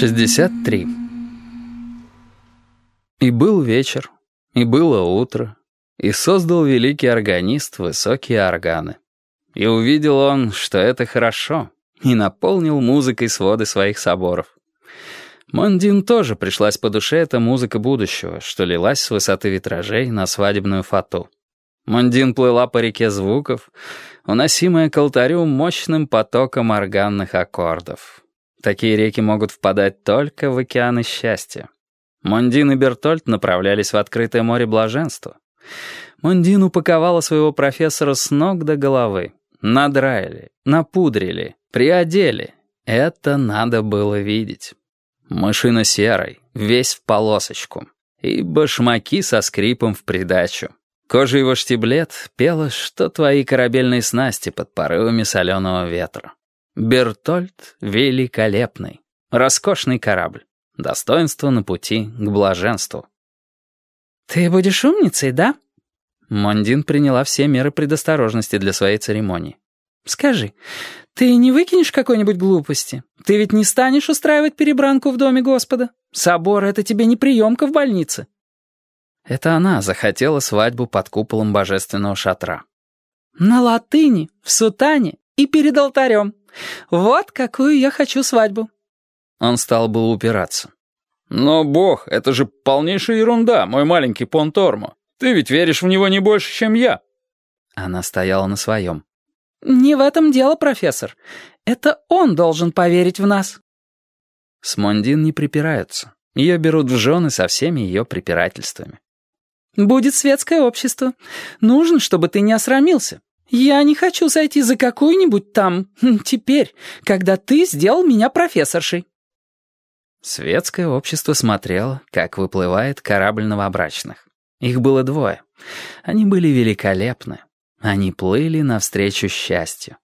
Шестьдесят три. И был вечер, и было утро, и создал великий органист высокие органы. И увидел он, что это хорошо, и наполнил музыкой своды своих соборов. Мондин тоже пришлась по душе эта музыка будущего, что лилась с высоты витражей на свадебную фату. Мондин плыла по реке звуков, уносимая к алтарю мощным потоком органных аккордов. Такие реки могут впадать только в океаны счастья. Мондин и Бертольд направлялись в открытое море блаженства. Мондин упаковала своего профессора с ног до головы. Надраили, напудрили, приодели. Это надо было видеть. Машина серой, весь в полосочку. И башмаки со скрипом в придачу. Кожа его штиблет пела, что твои корабельные снасти под порывами соленого ветра. Бертольд великолепный, роскошный корабль. Достоинство на пути к блаженству. «Ты будешь умницей, да?» Мондин приняла все меры предосторожности для своей церемонии. «Скажи, ты не выкинешь какой-нибудь глупости? Ты ведь не станешь устраивать перебранку в доме Господа? Собор — это тебе не приемка в больнице». Это она захотела свадьбу под куполом божественного шатра. «На латыни, в сутане и перед алтарем. Вот какую я хочу свадьбу». Он стал было упираться. «Но, бог, это же полнейшая ерунда, мой маленький Понтормо. Ты ведь веришь в него не больше, чем я». Она стояла на своем. «Не в этом дело, профессор. Это он должен поверить в нас». С Мондин не припираются. Ее берут в жены со всеми ее препирательствами. «Будет светское общество. Нужно, чтобы ты не осрамился. Я не хочу сойти за какую-нибудь там... Хм, теперь, когда ты сделал меня профессоршей». Светское общество смотрело, как выплывает корабль новобрачных. Их было двое. Они были великолепны. Они плыли навстречу счастью.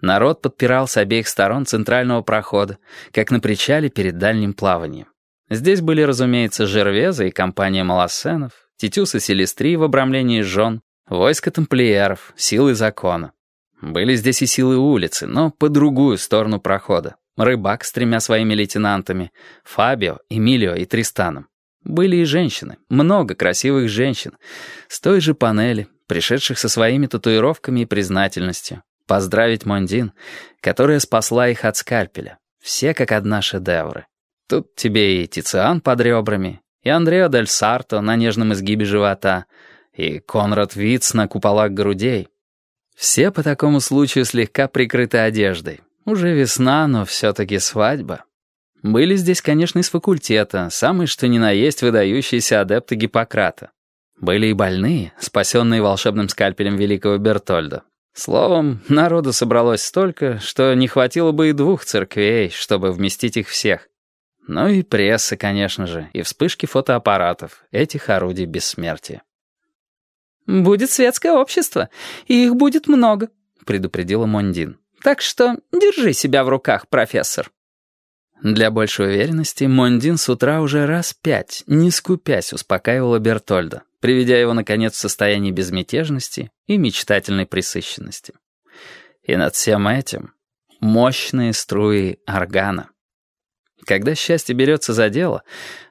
Народ подпирал с обеих сторон центрального прохода, как на причале перед дальним плаванием. Здесь были, разумеется, Жервеза и компания Малосенов, Титюс и Селестри в обрамлении жен, войско тамплиеров, силы закона. Были здесь и силы улицы, но по другую сторону прохода. Рыбак с тремя своими лейтенантами, Фабио, Эмилио и Тристаном. Были и женщины, много красивых женщин, с той же панели, пришедших со своими татуировками и признательностью. Поздравить Мондин, которая спасла их от скальпеля. Все как одна шедевры. Тут тебе и Тициан под ребрами, и Андрео Дель Сарто на нежном изгибе живота, и Конрад Виц на куполах грудей. Все по такому случаю слегка прикрыты одеждой, уже весна, но все-таки свадьба. Были здесь, конечно, из факультета, самые что ни на есть выдающиеся адепты Гиппократа. Были и больные, спасенные волшебным скальпелем великого Бертольда. Словом, народу собралось столько, что не хватило бы и двух церквей, чтобы вместить их всех. Ну и пресса, конечно же, и вспышки фотоаппаратов, этих орудий бессмертия. «Будет светское общество, и их будет много», — предупредила Мондин. Так что держи себя в руках, профессор». Для большей уверенности Мондин с утра уже раз пять, не скупясь, успокаивала Бертольда, приведя его, наконец, в состояние безмятежности и мечтательной присыщенности. И над всем этим мощные струи органа. Когда счастье берется за дело,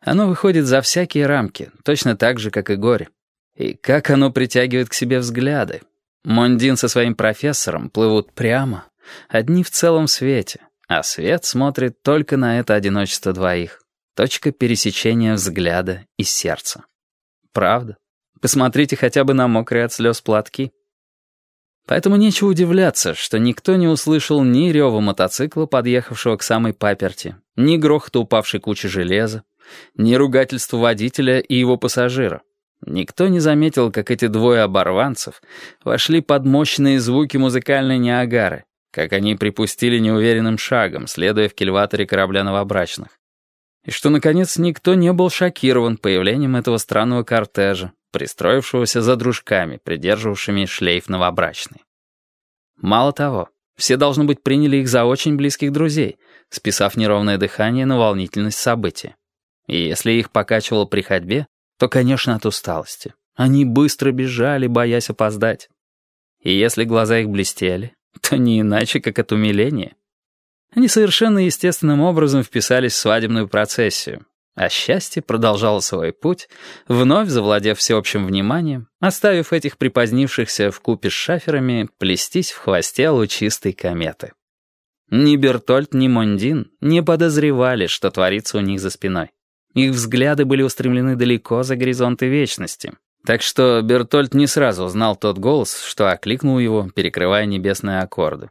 оно выходит за всякие рамки, точно так же, как и горе. И как оно притягивает к себе взгляды. Мондин со своим профессором плывут прямо, Одни в целом свете, а свет смотрит только на это одиночество двоих. Точка пересечения взгляда и сердца. Правда? Посмотрите хотя бы на мокрые от слез платки. Поэтому нечего удивляться, что никто не услышал ни рева мотоцикла, подъехавшего к самой паперти, ни грохота упавшей кучи железа, ни ругательства водителя и его пассажира. Никто не заметил, как эти двое оборванцев вошли под мощные звуки музыкальной Ниагары, как они припустили неуверенным шагом, следуя в кильваторе корабля новобрачных. И что, наконец, никто не был шокирован появлением этого странного кортежа, пристроившегося за дружками, придерживавшими шлейф новобрачный. Мало того, Все, должно быть, приняли их за очень близких друзей, списав неровное дыхание на волнительность события. И если их покачивало при ходьбе, то, конечно, от усталости. Они быстро бежали, боясь опоздать. И если глаза их блестели, то не иначе, как от умиления. Они совершенно естественным образом вписались в свадебную процессию, а счастье продолжало свой путь, вновь завладев всеобщим вниманием, оставив этих припозднившихся в купе с шаферами плестись в хвосте лучистой кометы. Ни Бертольд, ни Мондин не подозревали, что творится у них за спиной. Их взгляды были устремлены далеко за горизонты вечности. Так что Бертольд не сразу узнал тот голос, что окликнул его, перекрывая небесные аккорды.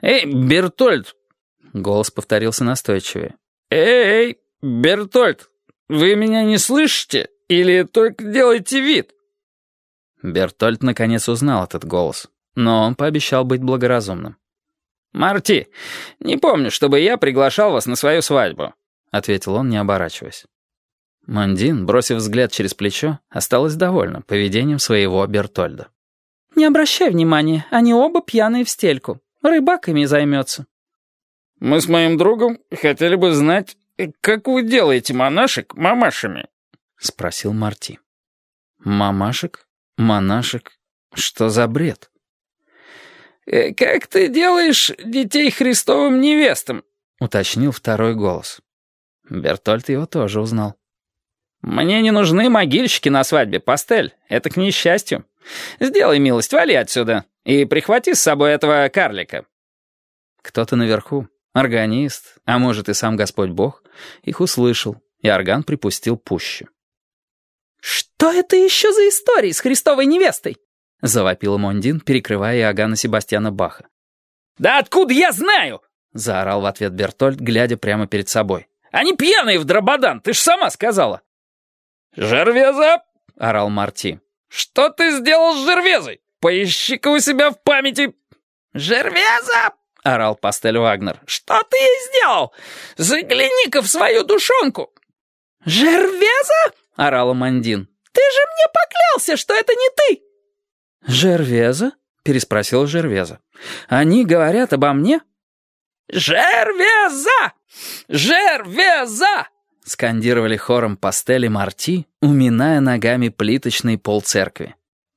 «Эй, Бертольд!» Голос повторился настойчивее. «Эй, Бертольд, вы меня не слышите или только делаете вид?» Бертольд наконец узнал этот голос, но он пообещал быть благоразумным. «Марти, не помню, чтобы я приглашал вас на свою свадьбу ответил он, не оборачиваясь. Мандин, бросив взгляд через плечо, осталась довольна поведением своего Бертольда. «Не обращай внимания, они оба пьяные в стельку. Рыбаками займется». «Мы с моим другом хотели бы знать, как вы делаете монашек мамашами?» — спросил Марти. «Мамашек? Монашек? Что за бред?» «Э, «Как ты делаешь детей Христовым невестам?» — уточнил второй голос. Бертольд его тоже узнал. «Мне не нужны могильщики на свадьбе, пастель. Это к несчастью. Сделай милость, вали отсюда. И прихвати с собой этого карлика». Кто-то наверху, органист, а может и сам Господь Бог, их услышал, и орган припустил пуще. «Что это еще за истории с Христовой невестой?» — завопил Мондин, перекрывая Иоганна Себастьяна Баха. «Да откуда я знаю?» — заорал в ответ Бертольд, глядя прямо перед собой. Они пьяные в дрободан, ты ж сама сказала». «Жервеза!» — орал Марти. «Что ты сделал с Жервезой? Поищи-ка у себя в памяти!» «Жервеза!» — орал Пастель Вагнер. «Что ты сделал? Загляни-ка в свою душонку!» «Жервеза?» — орал Мандин. «Ты же мне поклялся, что это не ты!» «Жервеза?» — переспросил Жервеза. «Они говорят обо мне?» «Жервеза! Жервеза!» скандировали хором пастели Марти, уминая ногами плиточный пол церкви.